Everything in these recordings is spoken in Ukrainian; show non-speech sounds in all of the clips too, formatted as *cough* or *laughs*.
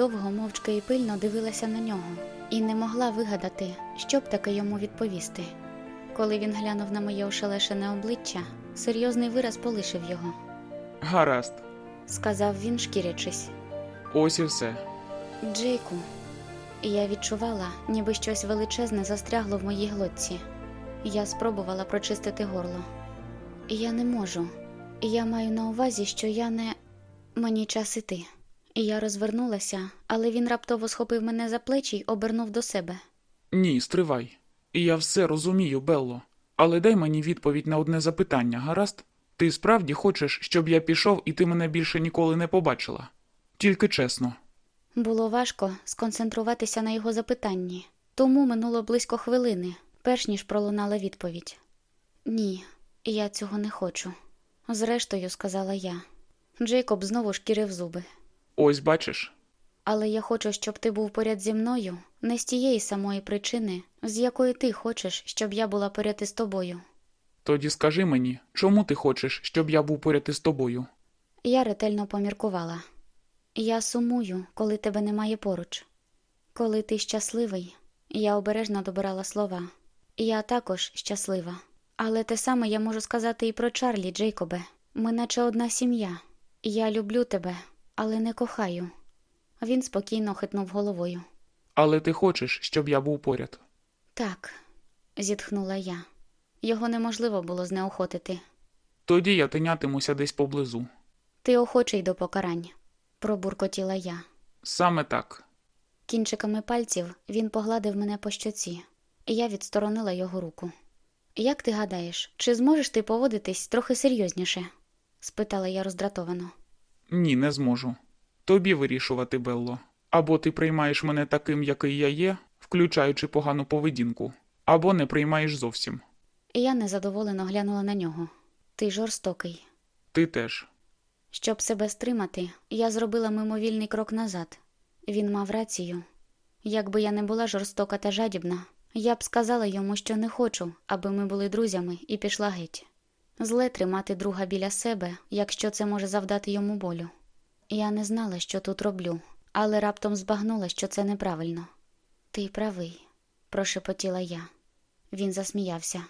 Довго мовчки і пильно дивилася на нього і не могла вигадати, що б таке йому відповісти. Коли він глянув на моє ошелешене обличчя, серйозний вираз полишив його. Гаразд, Сказав він, шкірячись. ось і все. Джейку. Я відчувала, ніби щось величезне застрягло в моїй глотці. Я спробувала прочистити горло. Я не можу. Я маю на увазі, що я не. Мені час іти. Я розвернулася, але він раптово схопив мене за плечі й обернув до себе. Ні, стривай. Я все розумію, Белло. Але дай мені відповідь на одне запитання, гаразд? Ти справді хочеш, щоб я пішов і ти мене більше ніколи не побачила? Тільки чесно. Було важко сконцентруватися на його запитанні, тому минуло близько хвилини, перш ніж пролунала відповідь. Ні, я цього не хочу. Зрештою, сказала я. Джейкоб знову шкірив зуби. Ось бачиш. Але я хочу, щоб ти був поряд зі мною, не з тієї самої причини, з якої ти хочеш, щоб я була поряд із тобою. Тоді скажи мені, чому ти хочеш, щоб я був поряд із тобою? Я ретельно поміркувала. Я сумую, коли тебе немає поруч. Коли ти щасливий, я обережно добирала слова. Я також щаслива. Але те саме я можу сказати і про Чарлі, Джейкобе. Ми наче одна сім'я. Я люблю тебе, але не кохаю. Він спокійно хитнув головою. Але ти хочеш, щоб я був поряд. Так, зітхнула я. Його неможливо було знеохотити. Тоді я тинятимуся десь поблизу. Ти охочий до покарань, пробуркотіла я. Саме так. Кінчиками пальців він погладив мене по щоці, і я відсторонила його руку. Як ти гадаєш, чи зможеш ти поводитись трохи серйозніше? спитала я роздратовано. Ні, не зможу. Тобі вирішувати, Белло. Або ти приймаєш мене таким, який я є, включаючи погану поведінку, або не приймаєш зовсім. Я незадоволено глянула на нього. Ти жорстокий. Ти теж. Щоб себе стримати, я зробила мимовільний крок назад. Він мав рацію. Якби я не була жорстока та жадібна, я б сказала йому, що не хочу, аби ми були друзями, і пішла геть. Зле тримати друга біля себе, якщо це може завдати йому болю. Я не знала, що тут роблю, але раптом збагнула, що це неправильно. Ти правий, прошепотіла я. Він засміявся.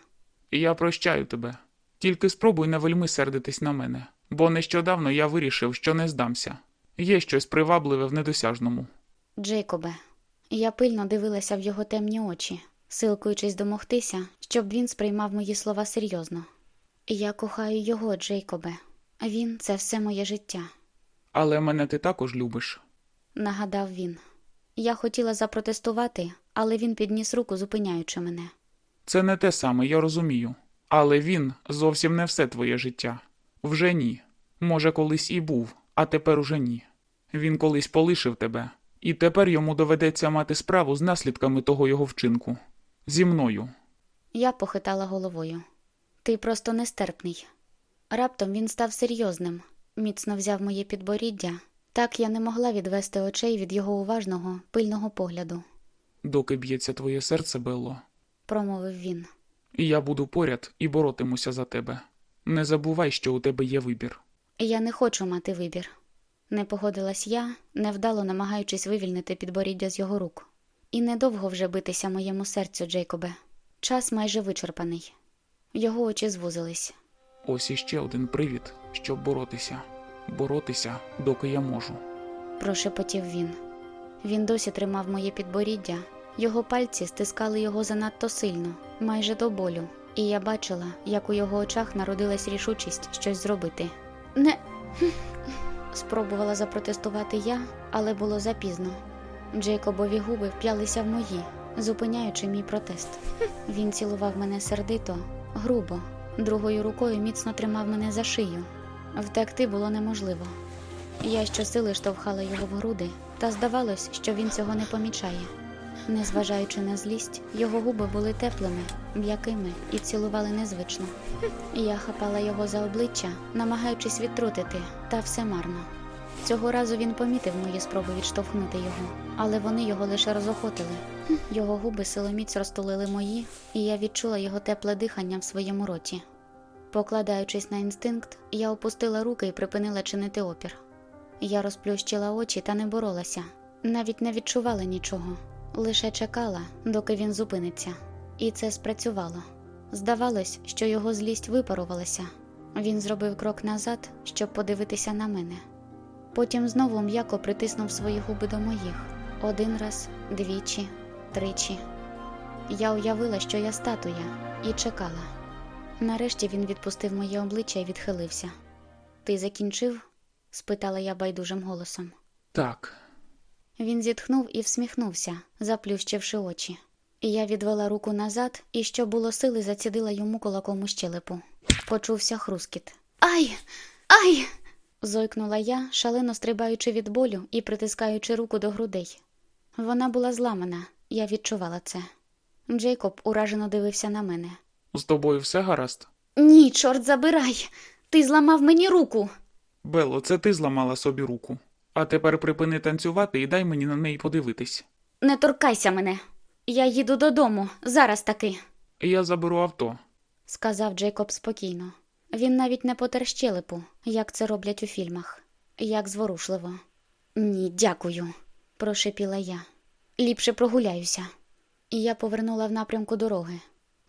Я прощаю тебе. Тільки спробуй не вельми сердитись на мене, бо нещодавно я вирішив, що не здамся. Є щось привабливе в недосяжному. Джейкобе, я пильно дивилася в його темні очі, силкуючись домогтися, щоб він сприймав мої слова серйозно. Я кохаю його, Джейкобе. Він це все моє життя, Але мене ти також любиш. нагадав він. Я хотіла запротестувати, але він підніс руку, зупиняючи мене. Це не те саме, я розумію. Але він зовсім не все твоє життя. Вже ні. Може, колись і був, а тепер уже ні. Він колись полишив тебе, і тепер йому доведеться мати справу з наслідками того його вчинку. Зі мною. Я похитала головою. Ти просто нестерпний. Раптом він став серйозним, міцно взяв моє підборіддя. Так я не могла відвести очей від його уважного, пильного погляду, Доки б'ється твоє серце, Белло. промовив він. І я буду поряд і боротимуся за тебе. Не забувай, що у тебе є вибір. Я не хочу мати вибір. Не погодилась я, невдало намагаючись вивільнити підборіддя з його рук. І недовго вже битися моєму серцю, Джейкобе. Час майже вичерпаний. Його очі звузились. Ось іще один привід, щоб боротися. Боротися, доки я можу. прошепотів він. Він досі тримав моє підборіддя, його пальці стискали його занадто сильно, майже до болю, і я бачила, як у його очах народилась рішучість щось зробити. Не *laughs* Спробувала запротестувати я, але було запізно. Джейкобові губи вп'ялися в мої, зупиняючи мій протест. *laughs* Він цілував мене сердито, грубо, другою рукою міцно тримав мене за шию. Втекти було неможливо. Я щосили штовхала його в груди, та здавалось, що він цього не помічає. Незважаючи на злість, його губи були теплими, м'якими і цілували незвично. Я хапала його за обличчя, намагаючись відтрутити, та все марно. Цього разу він помітив мої спроби відштовхнути його, але вони його лише розохотили. Його губи силоміць розтулили мої, і я відчула його тепле дихання в своєму роті. Покладаючись на інстинкт, я опустила руки і припинила чинити опір. Я розплющила очі та не боролася, навіть не відчувала нічого, лише чекала, доки він зупиниться. І це спрацювало. Здавалось, що його злість випарувалася. Він зробив крок назад, щоб подивитися на мене. Потім знову м'яко притиснув свої губи до моїх один раз, двічі, тричі. Я уявила, що я статуя, і чекала. Нарешті він відпустив моє обличчя і відхилився. Ти закінчив? спитала я байдужим голосом. Так, Він зітхнув і всміхнувся, заплющивши очі. Я відвела руку назад і, що було сили, зацідила йому кулаком у щелепу. Почувся хрускіт. Ай! Ай! Зойкнула я, шалено стрибаючи від болю і притискаючи руку до грудей. Вона була зламана, я відчувала це. Джейкоб уражено дивився на мене. з тобою все гаразд? Ні, чорт забирай! Ти зламав мені руку. Бело, це ти зламала собі руку. А тепер припини танцювати і дай мені на неї подивитись. Не торкайся мене. Я їду додому, зараз таки. Я заберу авто. сказав Джейкоб спокійно. Він навіть не потер щелепу, як це роблять у фільмах, як зворушливо. Ні, дякую, прошепіла я. Ліпше прогуляюся. І я повернула в напрямку дороги.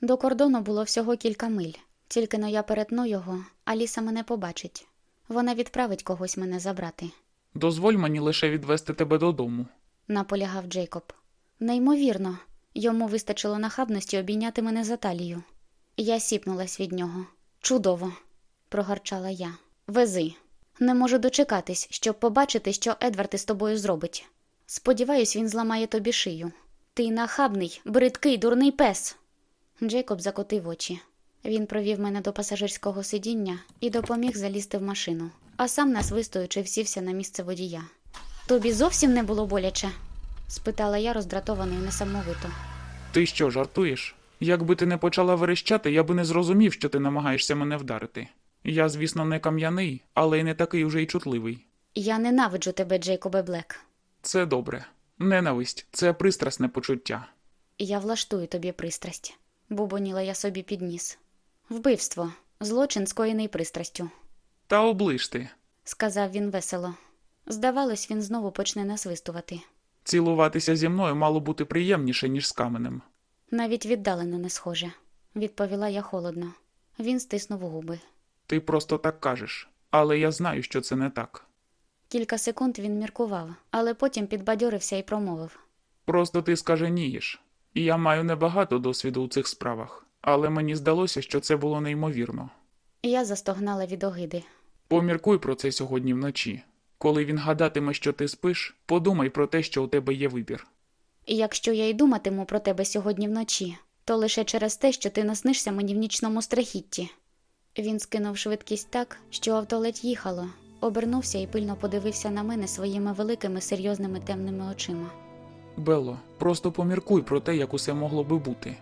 До кордону було всього кілька миль, тільки но я перетну його, Аліса мене побачить. Вона відправить когось мене забрати, Дозволь мені лише відвести тебе додому. наполягав Джейкоб. Неймовірно, йому вистачило нахабності обійняти мене за талію. Я сіпнулась від нього. Чудово, прогарчала я. Вези. Не можу дочекатись, щоб побачити, що Едвард із тобою зробить. Сподіваюсь, він зламає тобі шию. Ти нахабний, бридкий, дурний пес. Джейкоб закотив очі. Він провів мене до пасажирського сидіння і допоміг залізти в машину, а сам нас вистоючи всівся на місце водія. Тобі зовсім не було боляче? спитала я роздратовано і несамовито. Ти що, жартуєш? Якби ти не почала верещати, я би не зрозумів, що ти намагаєшся мене вдарити. Я, звісно, не кам'яний, але й не такий уже й чутливий. Я ненавиджу тебе, Джейкобе Блек. Це добре. Ненависть це пристрасне почуття. Я влаштую тобі пристрасть, бубоніла я собі під ніс. Вбивство, злочин, скоєний пристрастю, Та оближ ти. сказав він весело. Здавалось, він знову почне насвистувати. Цілуватися зі мною мало бути приємніше, ніж з каменем. Навіть віддалено не схоже, відповіла я холодно. Він стиснув губи. Ти просто так кажеш, але я знаю, що це не так. Кілька секунд він міркував, але потім підбадьорився і промовив. Просто ти скаженієш. І я маю небагато досвіду у цих справах, але мені здалося, що це було неймовірно. Я застогнала від огиди. Поміркуй про це сьогодні вночі. Коли він гадатиме, що ти спиш, подумай про те, що у тебе є вибір. І якщо я й думатиму про тебе сьогодні вночі, то лише через те, що ти наснишся мені в нічному страхітті. Він скинув швидкість так, що авто ледь їхало, обернувся і пильно подивився на мене своїми великими серйозними темними очима. Белло, просто поміркуй про те, як усе могло би бути.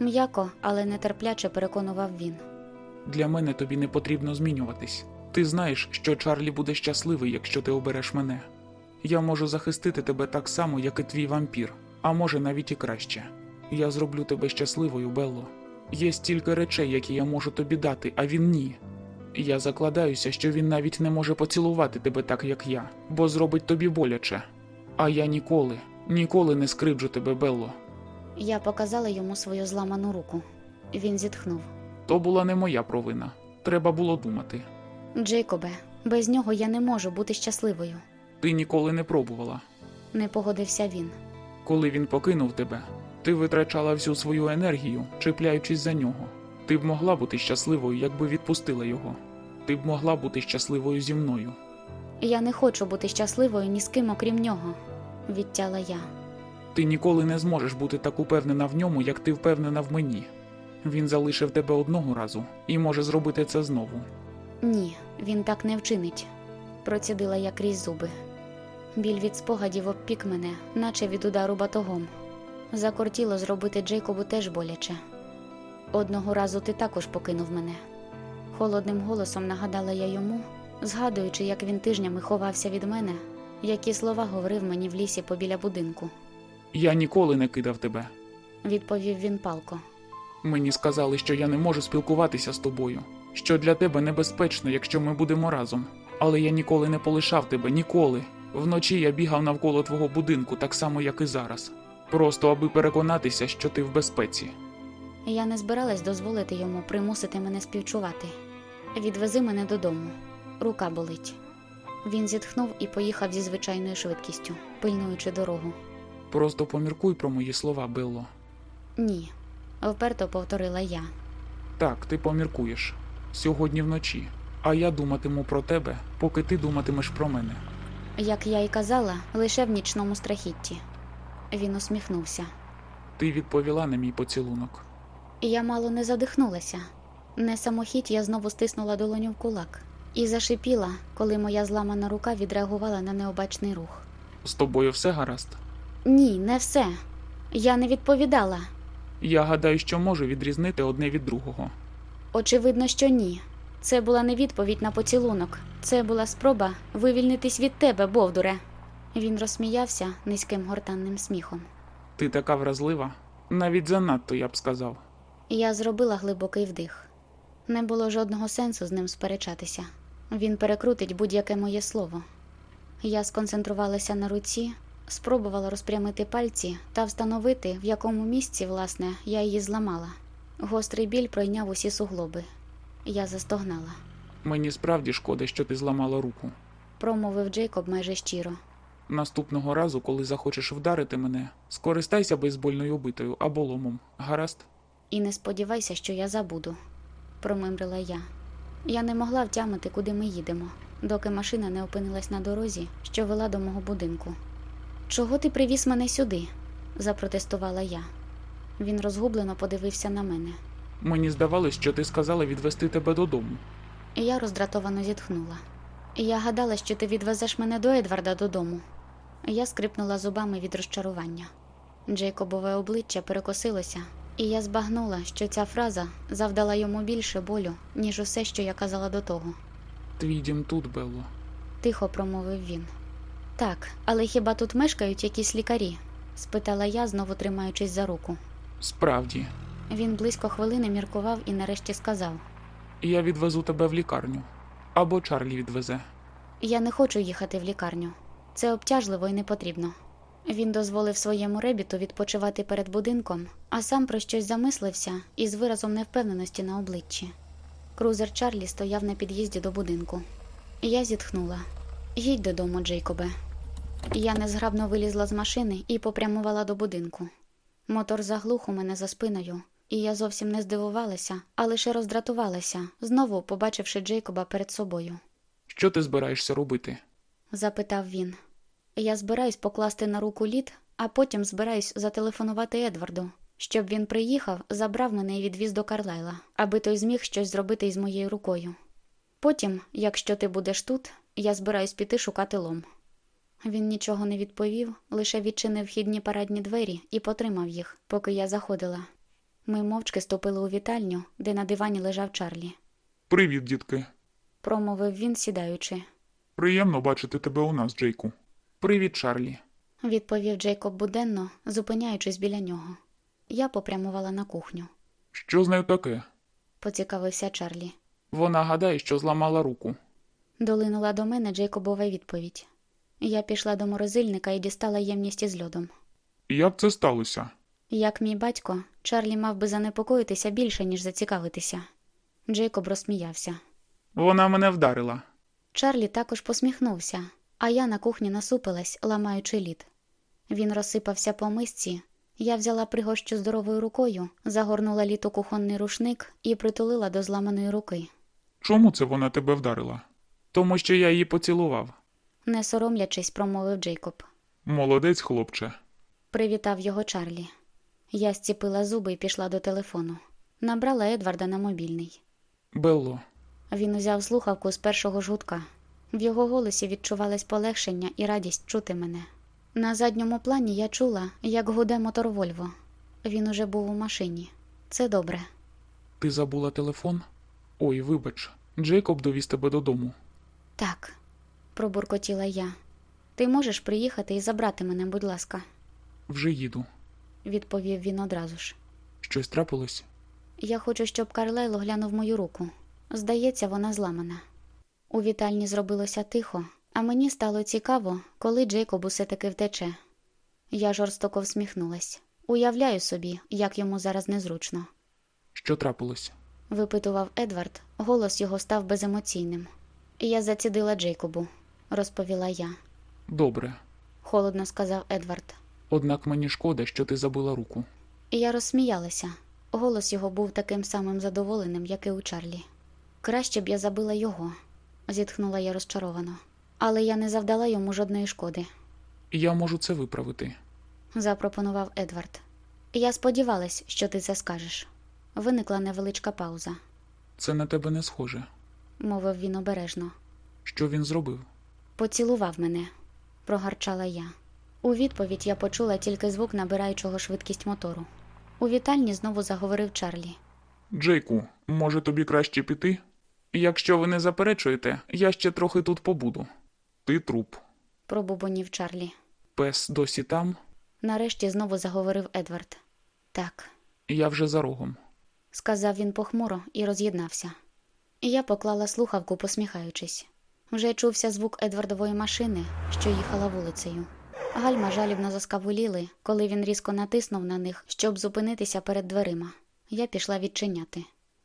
М'яко, але нетерпляче переконував він. Для мене тобі не потрібно змінюватись. Ти знаєш, що Чарлі буде щасливий, якщо ти обереш мене. Я можу захистити тебе так само, як і твій вампір, а може навіть і краще. Я зроблю тебе щасливою, Белло. Є стільки речей, які я можу тобі дати, а він ні. Я закладаюся, що він навіть не може поцілувати тебе так, як я, бо зробить тобі боляче. А я ніколи, ніколи не скривджу тебе, Белло. Я показала йому свою зламану руку. Він зітхнув. То була не моя провина. Треба було думати. Джейкобе, без нього я не можу бути щасливою, Ти ніколи не пробувала. не погодився він. Коли він покинув тебе, ти витрачала всю свою енергію, чіпляючись за нього. Ти б могла бути щасливою, якби відпустила його. Ти б могла бути щасливою зі мною. Я не хочу бути щасливою ні з ким, окрім нього, відтяла я. Ти ніколи не зможеш бути так упевнена в ньому, як ти впевнена в мені. Він залишив тебе одного разу і може зробити це знову. Ні, він так не вчинить, процідила я крізь зуби. Біль від спогадів обпік мене, наче від удару батогом. Закортіло зробити Джейкобу теж боляче. Одного разу ти також покинув мене. Холодним голосом нагадала я йому, згадуючи, як він тижнями ховався від мене, які слова говорив мені в лісі побіля будинку. Я ніколи не кидав тебе. Відповів він палко. Мені сказали, що я не можу спілкуватися з тобою, що для тебе небезпечно, якщо ми будемо разом. Але я ніколи не полишав тебе, ніколи. Вночі я бігав навколо твого будинку, так само, як і зараз. Просто аби переконатися, що ти в безпеці. Я не збиралась дозволити йому примусити мене співчувати. Відвези мене додому. Рука болить. Він зітхнув і поїхав зі звичайною швидкістю, пильнуючи дорогу. Просто поміркуй про мої слова, Белло. Ні, вперто повторила я. Так, ти поміркуєш. Сьогодні вночі. А я думатиму про тебе, поки ти думатимеш про мене. Як я й казала, лише в нічному страхітті. Він усміхнувся. Ти відповіла на мій поцілунок. Я мало не задихнулася. Не самохідь я знову стиснула долоню в кулак і зашипіла, коли моя зламана рука відреагувала на необачний рух. З тобою все гаразд? Ні, не все. Я не відповідала. Я гадаю, що можу відрізнити одне від другого. Очевидно, що ні. Це була не відповідь на поцілунок. Це була спроба вивільнитись від тебе, Бовдуре. Він розсміявся низьким гортанним сміхом. Ти така вразлива, навіть занадто, я б сказав. Я зробила глибокий вдих. Не було жодного сенсу з ним сперечатися. Він перекрутить будь-яке моє слово. Я сконцентрувалася на руці, спробувала розпрямити пальці та встановити, в якому місці, власне, я її зламала. Гострий біль пройняв усі суглоби. Я застогнала. Мені справді шкода, що ти зламала руку. Промовив Джейкоб майже щиро. Наступного разу, коли захочеш вдарити мене, скористайся бейсбольною битою або ломом. Гаразд? І не сподівайся, що я забуду, промимрила я. Я не могла втямити, куди ми їдемо, доки машина не опинилась на дорозі, що вела до мого будинку. Чого ти привіз мене сюди? запротестувала я. Він розгублено подивився на мене. Мені здавалось, що ти сказала відвести тебе додому. Я роздратовано зітхнула. Я гадала, що ти відвезеш мене до Едварда додому. Я скрипнула зубами від розчарування. Джейкобове обличчя перекосилося, і я збагнула, що ця фраза завдала йому більше болю, ніж усе, що я казала до того. Твій дім тут, Белло. Тихо промовив він. Так, але хіба тут мешкають якісь лікарі? спитала я, знову тримаючись за руку. Справді, Він близько хвилини міркував і нарешті сказав: я відвезу тебе в лікарню. Або Чарлі відвезе. Я не хочу їхати в лікарню. Це обтяжливо і не потрібно. Він дозволив своєму ребіту відпочивати перед будинком, а сам про щось замислився із виразом невпевненості на обличчі. Крузер Чарлі стояв на під'їзді до будинку. Я зітхнула. Їдь додому, Джейкобе. Я незграбно вилізла з машини і попрямувала до будинку. Мотор заглух у мене за спиною, і я зовсім не здивувалася, а лише роздратувалася, знову побачивши Джейкоба перед собою. Що ти збираєшся робити? запитав він. Я збираюсь покласти на руку лід, а потім збираюсь зателефонувати Едварду, щоб він приїхав, забрав мене і відвіз до Карлайла, аби той зміг щось зробити із моєю рукою. Потім, якщо ти будеш тут, я збираюсь піти шукати лом. Він нічого не відповів, лише відчинив вхідні парадні двері і потримав їх, поки я заходила. Ми мовчки ступили у вітальню, де на дивані лежав Чарлі. Привіт, дітки. Промовив він, сідаючи. Приємно бачити тебе у нас, Джейку. Привіт, Чарлі. відповів Джейкоб буденно, зупиняючись біля нього. Я попрямувала на кухню. Що з нею таке? Поцікавився Чарлі. Вона гадає, що зламала руку. Долинула до мене Джейкобова відповідь. Я пішла до морозильника і дістала ємність із льодом. Як це сталося? Як мій батько, Чарлі мав би занепокоїтися більше, ніж зацікавитися. Джейкоб розсміявся. Вона мене вдарила. Чарлі також посміхнувся, а я на кухні насупилась, ламаючи лід. Він розсипався по мисці. Я взяла пригощу здоровою рукою, загорнула лід у кухонний рушник і притулила до зламаної руки. Чому це вона тебе вдарила? Тому що я її поцілував. не соромлячись, промовив Джейкоб. Молодець, хлопче. Привітав його Чарлі. Я зціпила зуби і пішла до телефону. Набрала Едварда на мобільний. Белло, Він узяв слухавку з першого ж гудка. В його голосі відчувалось полегшення і радість чути мене. На задньому плані я чула, як гуде мотор Вольво. Він уже був у машині. Це добре. ти забула телефон? Ой, вибач, Джейкоб довіз тебе додому. Так, пробуркотіла я. Ти можеш приїхати і забрати мене, будь ласка, Вже їду. Відповів він одразу ж. Щось трапилось? Я хочу, щоб Карлайло глянув мою руку. Здається, вона зламана. У вітальні зробилося тихо, а мені стало цікаво, коли Джейкоб усе таки втече. Я жорстоко всміхнулась. Уявляю собі, як йому зараз незручно. Що трапилось? Випитував Едвард, голос його став беземоційним. Я зацідила Джейкобу, розповіла я. Добре. Холодно сказав Едвард. Однак мені шкода, що ти забила руку. Я розсміялася. Голос його був таким самим задоволеним, як і у Чарлі. Краще б я забила його, зітхнула я розчаровано. Але я не завдала йому жодної шкоди, Я можу це виправити. запропонував Едвард. Я сподівалась, що ти це скажеш. Виникла невеличка пауза, Це на тебе не схоже. мовив він обережно. Що він зробив? Поцілував мене, прогарчала я. У відповідь я почула тільки звук набираючого швидкість мотору. У вітальні знову заговорив Чарлі. Джейку, може тобі краще піти? Якщо ви не заперечуєте, я ще трохи тут побуду. Ти труп. Пробубонів Чарлі. Пес досі там, Нарешті знову заговорив Едвард. Так, я вже за рогом. сказав він похмуро і роз'єднався. Я поклала слухавку, посміхаючись. Вже чувся звук Едвардової машини, що їхала вулицею. Гальма жалібно заскавуліли, коли він різко натиснув на них, щоб зупинитися перед дверима. Я пішла відчиняти.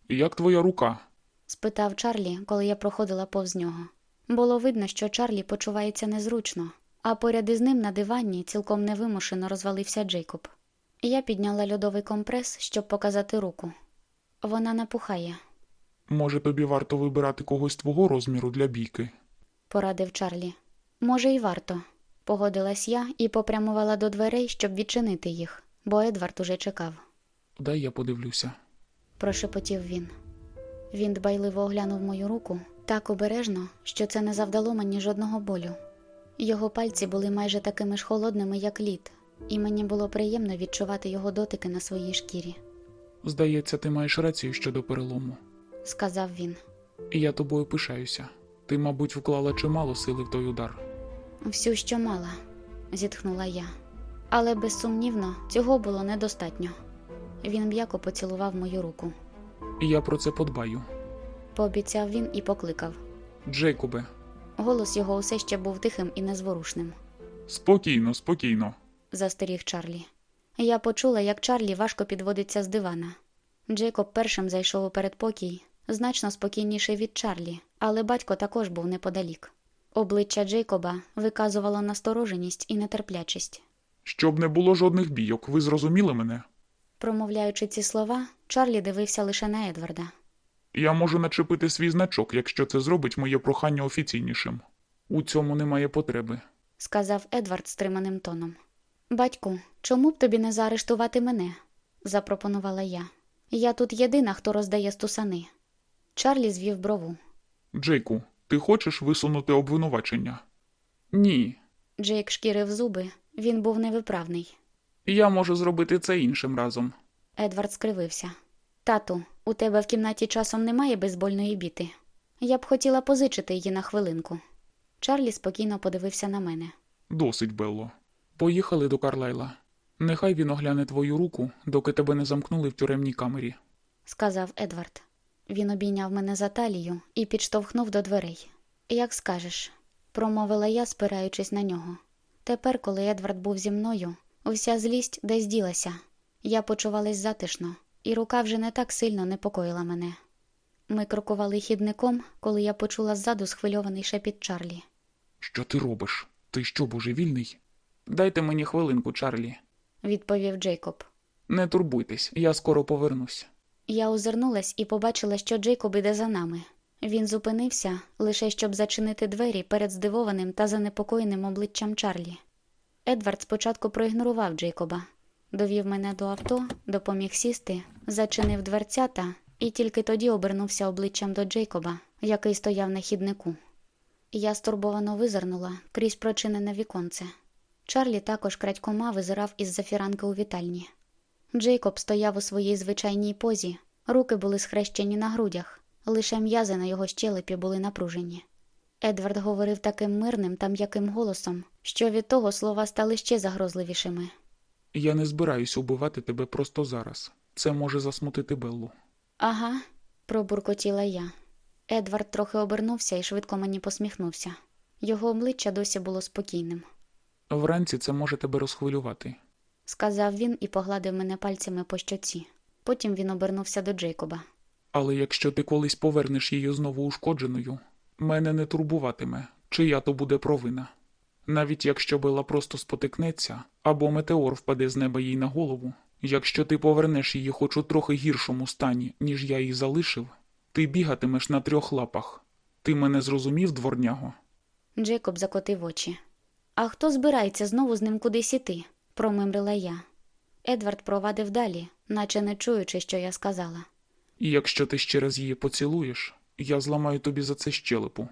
Як твоя рука? спитав Чарлі, коли я проходила повз нього. Було видно, що Чарлі почувається незручно, а поряд із ним на дивані цілком невимушено розвалився Джейкоб. Я підняла льодовий компрес, щоб показати руку. Вона напухає, Може, тобі варто вибирати когось твого розміру для бійки? порадив Чарлі. Може, і варто. Погодилась я і попрямувала до дверей, щоб відчинити їх, бо Едвард уже чекав. Дай я подивлюся. прошепотів він. Він дбайливо оглянув мою руку так обережно, що це не завдало мені жодного болю. Його пальці були майже такими ж холодними, як лід, і мені було приємно відчувати його дотики на своїй шкірі, Здається, ти маєш рацію щодо перелому. сказав він. Я тобою пишаюся. Ти, мабуть, вклала чимало сили в той удар. Всю, що мала, зітхнула я. Але безсумнівно цього було недостатньо. Він м'яко поцілував мою руку. Я про це подбаю. Пообіцяв він і покликав. Джейкобе, Голос його усе ще був тихим і незворушним. спокійно, спокійно. застеріг Чарлі. Я почула, як Чарлі важко підводиться з дивана. Джейкоб першим зайшов у передпокій, значно спокійніший від Чарлі, але батько також був неподалік. Обличчя Джейкоба виказувало настороженість і нетерплячість. Щоб не було жодних бійок, ви зрозуміли мене? Промовляючи ці слова, Чарлі дивився лише на Едварда. Я можу начепити свій значок, якщо це зробить моє прохання офіційнішим. У цьому немає потреби. сказав Едвард стриманим тоном. Батьку, чому б тобі не заарештувати мене? запропонувала я. Я тут єдина, хто роздає стусани. Чарлі звів брову. Джейку, ти хочеш висунути обвинувачення? Ні. Джейк шкірив зуби, він був невиправний. Я можу зробити це іншим разом. Едвард скривився. Тату, у тебе в кімнаті часом немає бейсбольної біти. Я б хотіла позичити її на хвилинку. Чарлі спокійно подивився на мене. Досить, Белло. Поїхали до Карлайла. Нехай він огляне твою руку, доки тебе не замкнули в тюремній камері. сказав Едвард. Він обійняв мене за талію і підштовхнув до дверей. Як скажеш, промовила я, спираючись на нього. Тепер, коли Едвард був зі мною, вся злість десь ділася. Я почувалась затишно, і рука вже не так сильно непокоїла мене. Ми крокували хідником, коли я почула ззаду схвильований шепіт Чарлі. Що ти робиш? Ти що, божевільний? Дайте мені хвилинку, Чарлі. Відповів Джейкоб. Не турбуйтесь, я скоро повернусь. Я озирнулась і побачила, що Джейкоб іде за нами. Він зупинився, лише щоб зачинити двері перед здивованим та занепокоєним обличчям Чарлі. Едвард спочатку проігнорував Джейкоба, довів мене до авто, допоміг сісти, зачинив дверцята і тільки тоді обернувся обличчям до Джейкоба, який стояв на хіднику. Я стурбовано визирнула крізь прочинене віконце. Чарлі також крадькома визирав із зафіранки у вітальні. Джейкоб стояв у своїй звичайній позі, руки були схрещені на грудях, лише м'язи на його щелепі були напружені. Едвард говорив таким мирним та м'яким голосом, що від того слова стали ще загрозливішими. Я не збираюсь убивати тебе просто зараз. Це може засмутити Беллу. Ага, пробуркотіла я. Едвард трохи обернувся і швидко мені посміхнувся. Його обличчя досі було спокійним. Вранці це може тебе розхвилювати. Сказав він і погладив мене пальцями по щоці. Потім він обернувся до Джейкоба. Але якщо ти колись повернеш її знову ушкодженою, мене не турбуватиме, чия то буде провина. Навіть якщо Бела просто спотикнеться, або метеор впаде з неба їй на голову, якщо ти повернеш її хоч у трохи гіршому стані, ніж я її залишив, ти бігатимеш на трьох лапах. Ти мене зрозумів, дворняго? Джейкоб закотив очі. А хто збирається знову з ним кудись іти? Промимрила я. Едвард провадив далі, наче не чуючи, що я сказала. І якщо ти ще раз її поцілуєш, я зламаю тобі за це щелепу.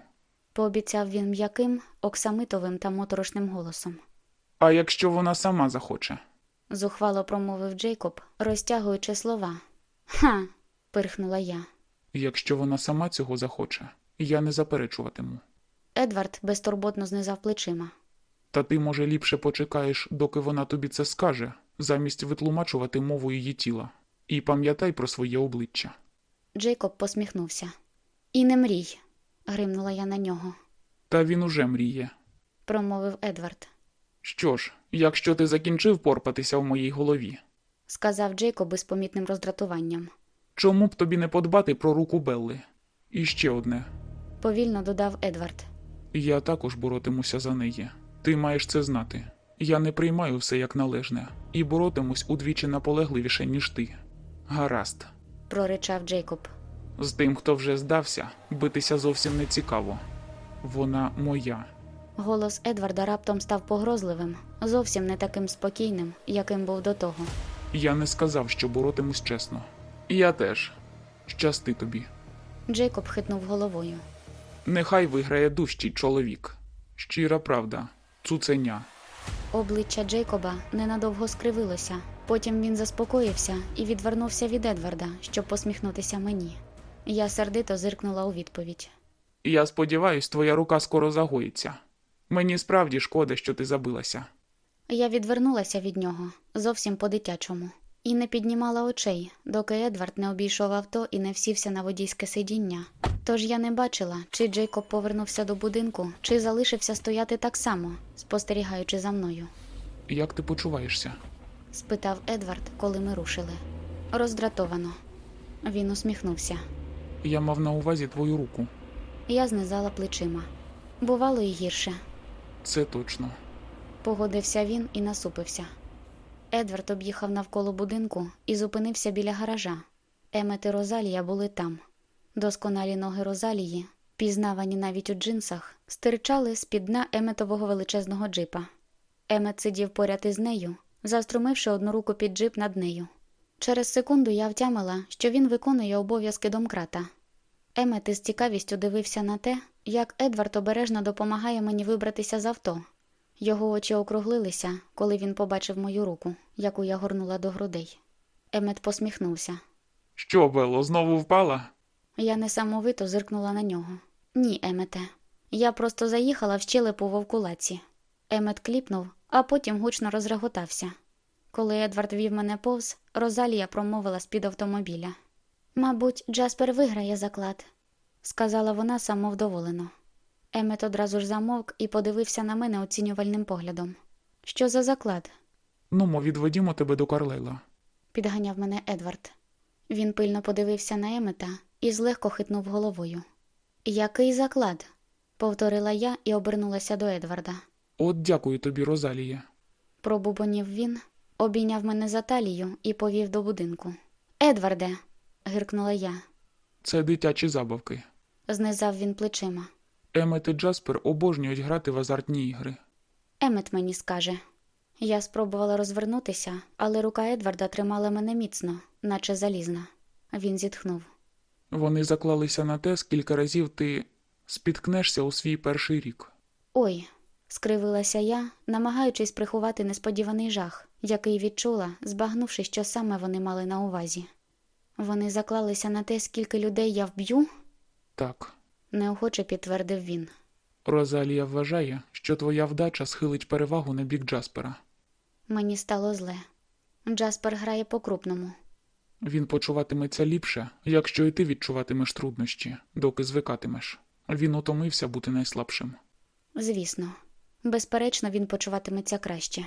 Пообіцяв він м'яким, оксамитовим та моторошним голосом. А якщо вона сама захоче? Зухвало промовив Джейкоб, розтягуючи слова. Ха. пирхнула я. Якщо вона сама цього захоче, я не заперечуватиму. Едвард безтурботно знизав плечима. Та ти, може, ліпше почекаєш, доки вона тобі це скаже, замість витлумачувати мову її тіла. І пам'ятай про своє обличчя. Джейкоб посміхнувся. І не мрій, гримнула я на нього, Та він уже мріє. промовив Едвард. Що ж, якщо ти закінчив порпатися в моїй голові, Сказав Джейкоб із помітним роздратуванням. чому б тобі не подбати про руку Белли? І ще одне. Повільно додав Едвард. Я також боротимуся за неї. Ти маєш це знати. Я не приймаю все як належне і боротимусь удвічі наполегливіше, ніж ти. Гаразд. проричав Джейкоб. З тим, хто вже здався, битися зовсім не цікаво. Вона моя. Голос Едварда раптом став погрозливим, зовсім не таким спокійним, яким був до того. Я не сказав, що боротимусь чесно. Я теж. Щасти тобі. Джейкоб хитнув головою. Нехай виграє дужчий чоловік. Щира правда, цуценя. Обличчя Джейкоба ненадовго скривилося. Потім він заспокоївся і відвернувся від Едварда, щоб посміхнутися мені. Я сердито зиркнула у відповідь. Я сподіваюсь, твоя рука скоро загоїться. Мені справді шкода, що ти забилася. Я відвернулася від нього зовсім по-дитячому і не піднімала очей, доки Едвард не обійшов авто і не всівся на водійське сидіння. Тож я не бачила, чи Джейкоб повернувся до будинку, чи залишився стояти так само, спостерігаючи за мною. Як ти почуваєшся? спитав Едвард, коли ми рушили. Роздратовано. Він усміхнувся. Я мав на увазі твою руку. Я знизала плечима. Бувало і гірше. Це точно. Погодився він і насупився. Едвард об'їхав навколо будинку і зупинився біля гаража. Емет і Розалія були там. Досконалі ноги Розалії, пізнавані навіть у джинсах, стирчали з під дна еметового величезного джипа. Емет сидів поряд із нею, заструмивши одну руку під джип над нею. Через секунду я втямила, що він виконує обов'язки домкрата. Емет із цікавістю дивився на те, як Едвард обережно допомагає мені вибратися з авто. Його очі округлилися, коли він побачив мою руку, яку я горнула до грудей. Емет посміхнувся. Що, Белло, знову впала? Я несамовито зиркнула на нього. Ні, Емете. Я просто заїхала в щелепу вовкулаці. Емет кліпнув, а потім гучно розреготався. Коли Едвард вів мене повз, Розалія промовила з-під автомобіля. Мабуть, Джаспер виграє заклад, сказала вона самовдоволено. Емет одразу ж замовк і подивився на мене оцінювальним поглядом. Що за заклад? Ну, мо відведімо тебе до Карлейла. підганяв мене Едвард. Він пильно подивився на Емета і злегко хитнув головою. Який заклад? повторила я і обернулася до Едварда. От дякую тобі, Розалія. Пробубонів він, обійняв мене за талію і повів до будинку. Едварде, гиркнула я. Це дитячі забавки. знизав він плечима. Емет і Джаспер обожнюють грати в азартні ігри. Емет мені скаже. Я спробувала розвернутися, але рука Едварда тримала мене міцно, наче залізна. Він зітхнув. Вони заклалися на те, скільки разів ти спіткнешся у свій перший рік. Ой, скривилася я, намагаючись приховати несподіваний жах, який відчула, збагнувши, що саме вони мали на увазі. Вони заклалися на те, скільки людей я вб'ю, Так, неохоче підтвердив він. Розалія вважає, що твоя вдача схилить перевагу на бік Джаспера. Мені стало зле. Джаспер грає по-крупному. Він почуватиметься ліпше, якщо і ти відчуватимеш труднощі, доки звикатимеш. Він утомився бути найслабшим. Звісно, безперечно, він почуватиметься краще.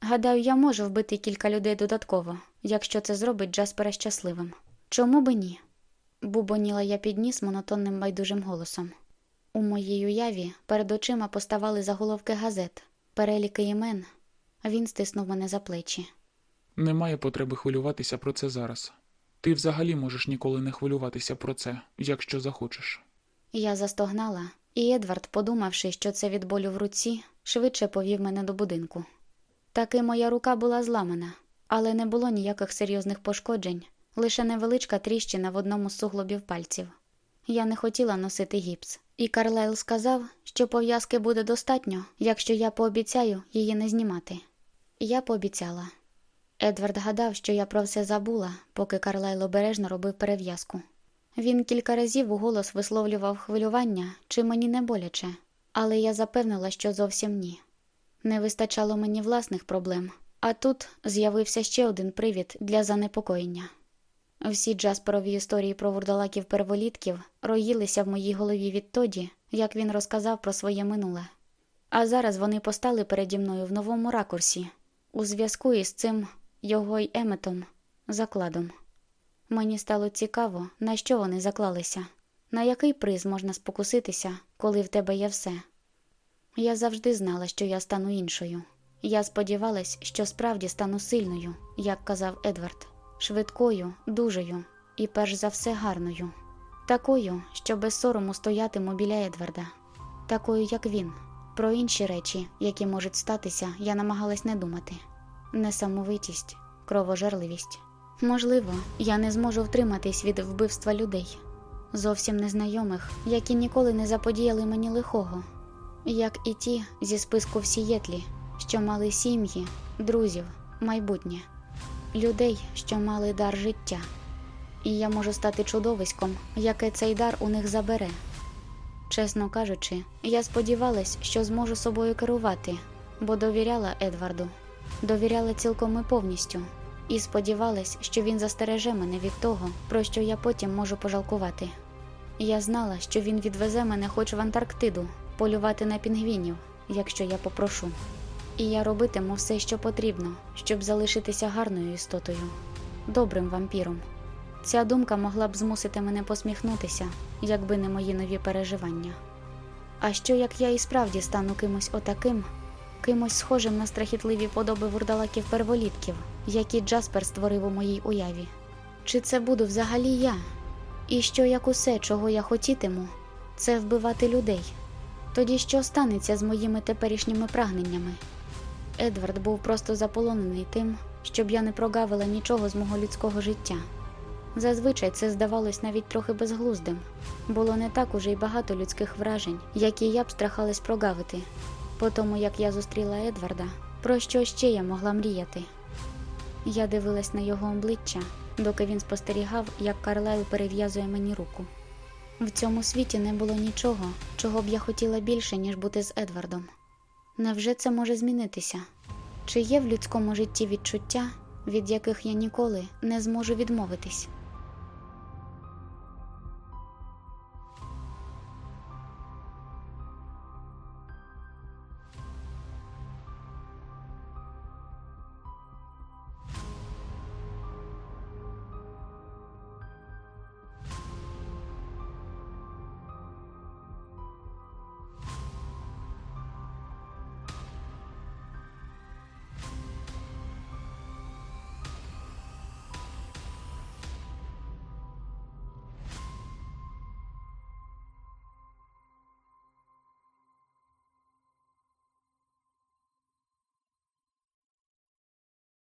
Гадаю, я можу вбити кілька людей додатково, якщо це зробить Джаспера щасливим. Чому би ні? Бубоніла я підніс монотонним байдужим голосом. У моїй уяві перед очима поставали заголовки газет, переліки імен. Він стиснув мене за плечі. Немає потреби хвилюватися про це зараз. Ти взагалі можеш ніколи не хвилюватися про це, якщо захочеш. Я застогнала, і Едвард, подумавши, що це від болю в руці, швидше повів мене до будинку. Таки моя рука була зламана, але не було ніяких серйозних пошкоджень, лише невеличка тріщина в одному з суглобів пальців. Я не хотіла носити гіпс, і Карлайл сказав, що пов'язки буде достатньо, якщо я пообіцяю її не знімати. Я пообіцяла. Едвард гадав, що я про все забула, поки Карлайл обережно робив перев'язку. Він кілька разів уголос висловлював хвилювання, чи мені не боляче, але я запевнила, що зовсім ні. Не вистачало мені власних проблем, а тут з'явився ще один привід для занепокоєння. Всі Джасперові історії про вурдалаків перволітків роїлися в моїй голові відтоді, як він розказав про своє минуле. А зараз вони постали переді мною в новому ракурсі, у зв'язку із цим його й еметом закладом. Мені стало цікаво, на що вони заклалися, на який приз можна спокуситися, коли в тебе є все. Я завжди знала, що я стану іншою. Я сподівалась, що справді стану сильною, як казав Едвард, швидкою, дужою і, перш за все, гарною, такою, що без сорому стоятиму біля Едварда, такою, як він. Про інші речі, які можуть статися, я намагалась не думати. Несамовитість, кровожерливість. Можливо, я не зможу втриматись від вбивства людей, зовсім незнайомих, які ніколи не заподіяли мені лихого, як і ті зі списку в Сієтлі, що мали сім'ї, друзів, майбутнє, людей, що мали дар життя. І я можу стати чудовиськом, яке цей дар у них забере. Чесно кажучи, я сподівалась, що зможу собою керувати, бо довіряла Едварду, довіряла цілком і повністю, і сподівалась, що він застереже мене від того, про що я потім можу пожалкувати. Я знала, що він відвезе мене хоч в Антарктиду полювати на пінгвінів, якщо я попрошу. І я робитиму все, що потрібно, щоб залишитися гарною істотою, добрим вампіром. Ця думка могла б змусити мене посміхнутися, якби не мої нові переживання. А що як я і справді стану кимось отаким, кимось схожим на страхітливі подоби вурдалаків перволітків, які Джаспер створив у моїй уяві? Чи це буду взагалі я? І що як усе, чого я хотітиму, це вбивати людей? Тоді що станеться з моїми теперішніми прагненнями? Едвард був просто заполонений тим, щоб я не прогавила нічого з мого людського життя. Зазвичай це здавалось навіть трохи безглуздим. Було не так уже й багато людських вражень, які я б страхалась прогавити. По тому, як я зустріла Едварда, про що ще я могла мріяти? Я дивилась на його обличчя, доки він спостерігав, як Карлайл перев'язує мені руку. В цьому світі не було нічого, чого б я хотіла більше, ніж бути з Едвардом. Невже це може змінитися? Чи є в людському житті відчуття, від яких я ніколи не зможу відмовитись?